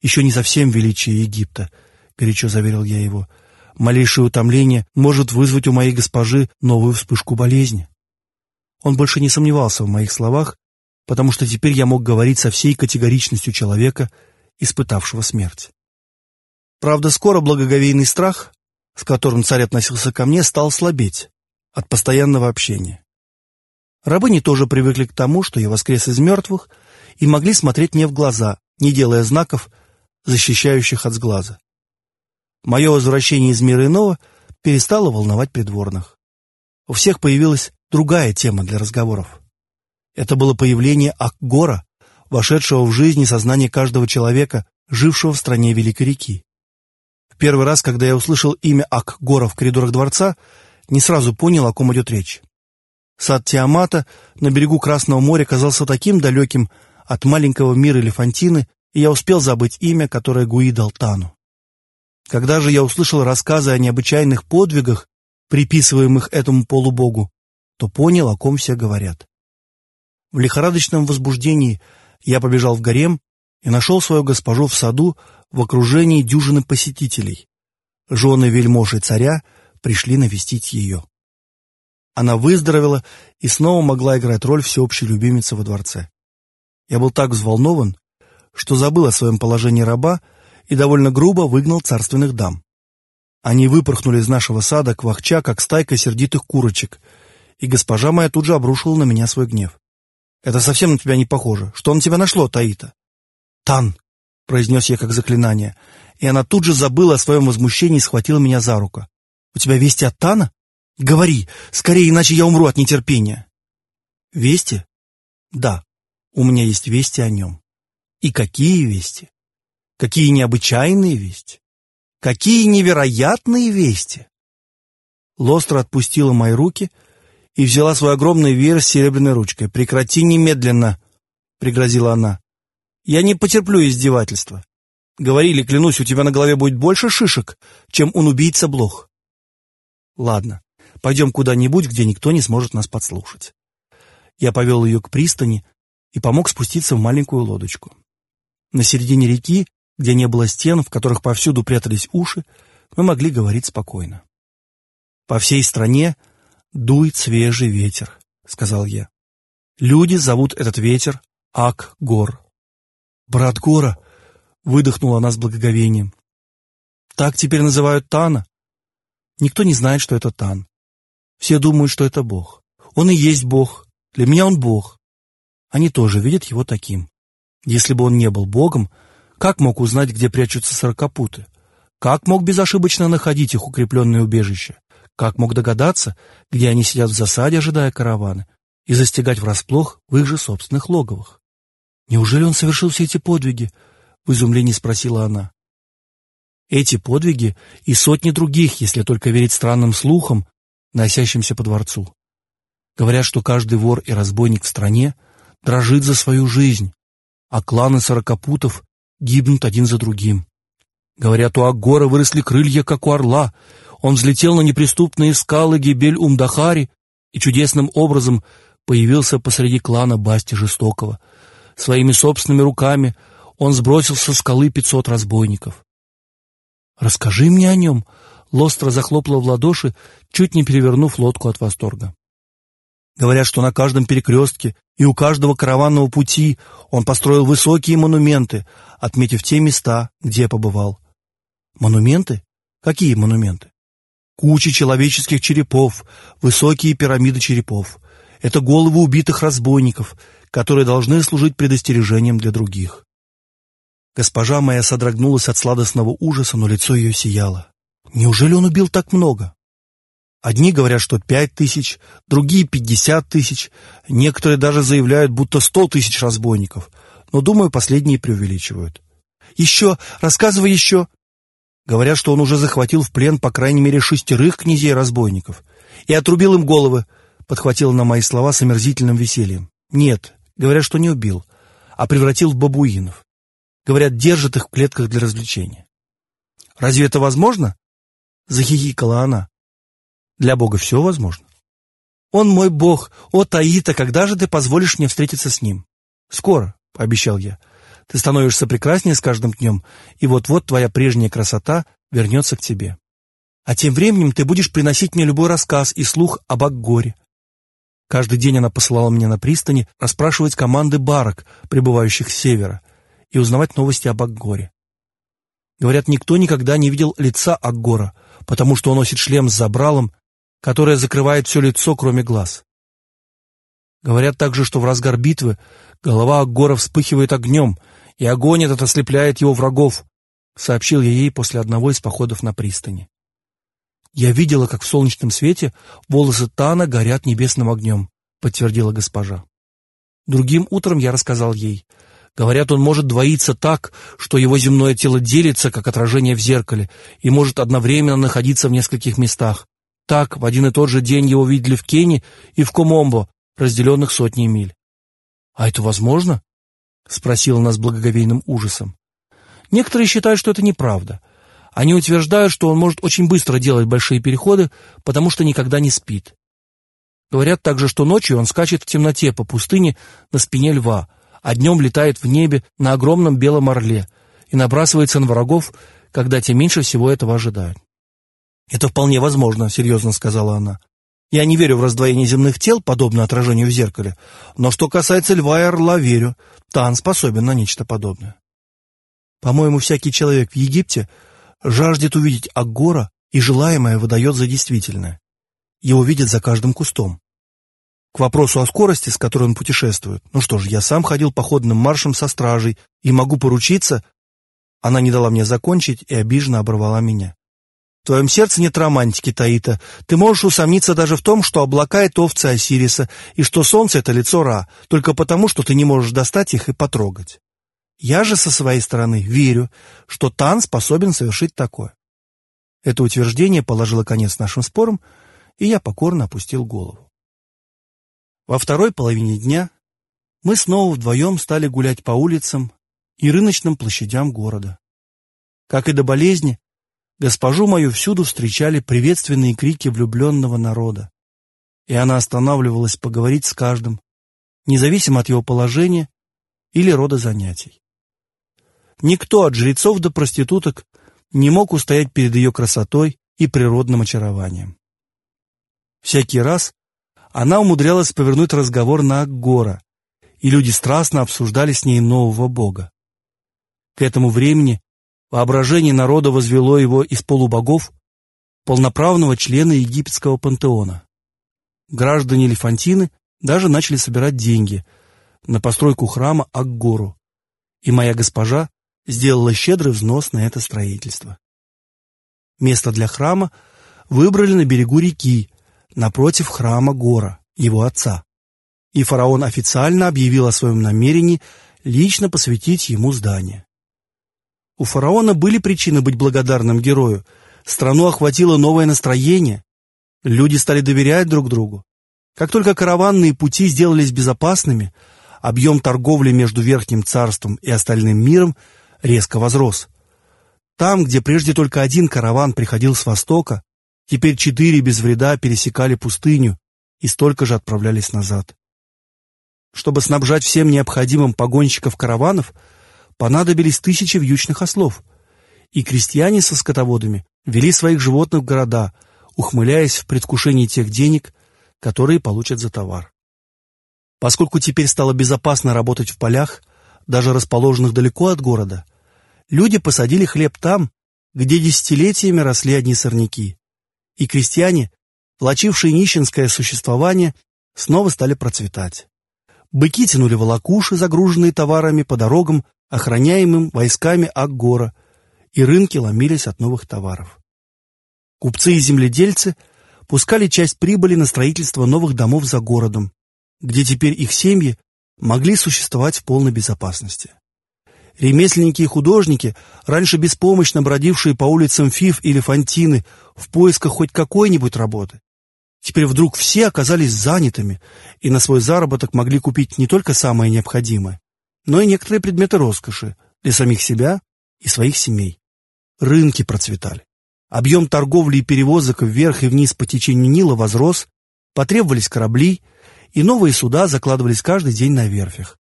еще не совсем величие Египта», — горячо заверил я его. «Малейшее утомление может вызвать у моей госпожи новую вспышку болезни». Он больше не сомневался в моих словах, потому что теперь я мог говорить со всей категоричностью человека, испытавшего смерть. Правда, скоро благоговейный страх, с которым царь относился ко мне, стал слабеть от постоянного общения. Рабыни тоже привыкли к тому, что я воскрес из мертвых, и могли смотреть мне в глаза, не делая знаков, защищающих от сглаза. Мое возвращение из мира иного перестало волновать придворных. У всех появилась другая тема для разговоров. Это было появление Акгора, вошедшего в жизнь и сознание каждого человека, жившего в стране Великой реки. В первый раз, когда я услышал имя Акгора в коридорах дворца, не сразу понял, о ком идет речь. Сад Тиамата на берегу Красного моря казался таким далеким от маленького мира Элефантины, и я успел забыть имя, которое Гуи дал Тану. Когда же я услышал рассказы о необычайных подвигах, приписываемых этому полубогу, то понял, о ком все говорят. В лихорадочном возбуждении я побежал в гарем и нашел свою госпожу в саду в окружении дюжины посетителей. Жены вельмоши царя пришли навестить ее. Она выздоровела и снова могла играть роль всеобщей любимицы во дворце. Я был так взволнован, что забыл о своем положении раба и довольно грубо выгнал царственных дам. Они выпорхнули из нашего сада квахча, как стайка сердитых курочек, и госпожа моя тут же обрушила на меня свой гнев. «Это совсем на тебя не похоже. Что на тебя нашло, Таита?» «Тан!» — произнес я как заклинание, и она тут же забыла о своем возмущении и схватила меня за руку. «У тебя вести от Тана? Говори, скорее, иначе я умру от нетерпения!» «Вести? Да, у меня есть вести о нем. И какие вести? Какие необычайные вести? Какие невероятные вести!» Лостра отпустила мои руки — и взяла свой огромный веер с серебряной ручкой. «Прекрати немедленно!» — пригрозила она. «Я не потерплю издевательства. Говорили, клянусь, у тебя на голове будет больше шишек, чем он убийца Блох». «Ладно, пойдем куда-нибудь, где никто не сможет нас подслушать». Я повел ее к пристани и помог спуститься в маленькую лодочку. На середине реки, где не было стен, в которых повсюду прятались уши, мы могли говорить спокойно. По всей стране «Дует свежий ветер», — сказал я. «Люди зовут этот ветер Ак-Гор». «Брат Гора», — выдохнула она с благоговением. «Так теперь называют Тана?» Никто не знает, что это Тан. Все думают, что это Бог. Он и есть Бог. Для меня он Бог. Они тоже видят его таким. Если бы он не был Богом, как мог узнать, где прячутся сорокопуты? Как мог безошибочно находить их укрепленное убежище? Как мог догадаться, где они сидят в засаде, ожидая караваны, и застигать врасплох в их же собственных логовах? «Неужели он совершил все эти подвиги?» — в изумлении спросила она. Эти подвиги и сотни других, если только верить странным слухам, носящимся по дворцу. Говорят, что каждый вор и разбойник в стране дрожит за свою жизнь, а кланы сорокопутов гибнут один за другим. Говорят, у Агора выросли крылья, как у орла, он взлетел на неприступные скалы Гибель-Умдахари и чудесным образом появился посреди клана Басти Жестокого. Своими собственными руками он сбросил со скалы пятьсот разбойников. «Расскажи мне о нем!» Лостро захлопала в ладоши, чуть не перевернув лодку от восторга. Говорят, что на каждом перекрестке и у каждого караванного пути он построил высокие монументы, отметив те места, где побывал. Монументы? Какие монументы? Кучи человеческих черепов, высокие пирамиды черепов. Это головы убитых разбойников, которые должны служить предостережением для других. Госпожа моя содрогнулась от сладостного ужаса, но лицо ее сияло. Неужели он убил так много? Одни говорят, что пять тысяч, другие пятьдесят тысяч, некоторые даже заявляют, будто сто тысяч разбойников, но, думаю, последние преувеличивают. «Еще! Рассказывай еще!» Говорят, что он уже захватил в плен по крайней мере шестерых князей-разбойников и отрубил им головы, подхватил на мои слова с омерзительным весельем. Нет, говорят, что не убил, а превратил в бабуинов. Говорят, держит их в клетках для развлечения. Разве это возможно? Захихикала она. Для Бога все возможно. Он мой Бог. О, Таита, когда же ты позволишь мне встретиться с ним? Скоро, пообещал я. Ты становишься прекраснее с каждым днем, и вот-вот твоя прежняя красота вернется к тебе. А тем временем ты будешь приносить мне любой рассказ и слух об Акгоре. Каждый день она посылала меня на пристани расспрашивать команды барок, прибывающих с севера, и узнавать новости об Акгоре. Говорят, никто никогда не видел лица Акгора, потому что он носит шлем с забралом, которое закрывает все лицо, кроме глаз. Говорят также, что в разгар битвы голова Акгора вспыхивает огнем, и огонь этот ослепляет его врагов, сообщил я ей после одного из походов на пристани. Я видела, как в солнечном свете волосы Тана горят небесным огнем, подтвердила госпожа. Другим утром я рассказал ей. Говорят, он может двоиться так, что его земное тело делится, как отражение в зеркале, и может одновременно находиться в нескольких местах. Так, в один и тот же день его видели в Кене и в Комомбо, разделенных сотней миль. «А это возможно?» — спросила нас благоговейным ужасом. Некоторые считают, что это неправда. Они утверждают, что он может очень быстро делать большие переходы, потому что никогда не спит. Говорят также, что ночью он скачет в темноте по пустыне на спине льва, а днем летает в небе на огромном белом орле и набрасывается на врагов, когда те меньше всего этого ожидают. «Это вполне возможно», — серьезно сказала она. «Я не верю в раздвоение земных тел, подобно отражению в зеркале, но что касается льва и орла, верю. Тан способен на нечто подобное». По-моему, всякий человек в Египте жаждет увидеть Агора, и желаемое выдает за действительное. Его видят за каждым кустом. К вопросу о скорости, с которой он путешествует. Ну что ж, я сам ходил походным маршем со стражей и могу поручиться. Она не дала мне закончить и обиженно оборвала меня. В твоем сердце нет романтики, Таита. Ты можешь усомниться даже в том, что облака — это овцы Осириса, и что солнце — это лицо Ра, только потому, что ты не можешь достать их и потрогать. Я же со своей стороны верю, что Тан способен совершить такое. Это утверждение положило конец нашим спорам, и я покорно опустил голову. Во второй половине дня мы снова вдвоем стали гулять по улицам и рыночным площадям города. Как и до болезни, госпожу мою всюду встречали приветственные крики влюбленного народа, и она останавливалась поговорить с каждым, независимо от его положения или рода занятий. Никто от жрецов до проституток не мог устоять перед ее красотой и природным очарованием. Всякий раз она умудрялась повернуть разговор на Аггора, и люди страстно обсуждали с ней нового бога. К этому времени воображение народа возвело его из полубогов полноправного члена египетского пантеона. Граждане Лефантины даже начали собирать деньги на постройку храма Аггору, и моя госпожа сделала щедрый взнос на это строительство. Место для храма выбрали на берегу реки, напротив храма Гора, его отца. И фараон официально объявил о своем намерении лично посвятить ему здание. У фараона были причины быть благодарным герою. Страну охватило новое настроение. Люди стали доверять друг другу. Как только караванные пути сделались безопасными, объем торговли между Верхним Царством и остальным миром – резко возрос. Там, где прежде только один караван приходил с востока, теперь четыре без вреда пересекали пустыню и столько же отправлялись назад. Чтобы снабжать всем необходимым погонщиков караванов, понадобились тысячи вьючных ослов, и крестьяне со скотоводами вели своих животных в города, ухмыляясь в предвкушении тех денег, которые получат за товар. Поскольку теперь стало безопасно работать в полях, даже расположенных далеко от города, люди посадили хлеб там, где десятилетиями росли одни сорняки. И крестьяне, влачившие нищенское существование, снова стали процветать. Быки тянули волокуши, загруженные товарами по дорогам, охраняемым войсками Акгора, и рынки ломились от новых товаров. Купцы и земледельцы пускали часть прибыли на строительство новых домов за городом, где теперь их семьи могли существовать в полной безопасности. Ремесленники и художники, раньше беспомощно бродившие по улицам Фиф или Фонтины в поисках хоть какой-нибудь работы, теперь вдруг все оказались занятыми и на свой заработок могли купить не только самое необходимое, но и некоторые предметы роскоши для самих себя и своих семей. Рынки процветали. Объем торговли и перевозок вверх и вниз по течению Нила возрос, потребовались корабли, и новые суда закладывались каждый день на верфях.